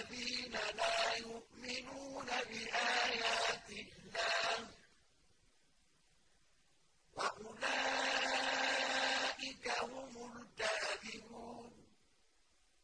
الَّذِينَ لَا يُؤْمِنُونَ بآخر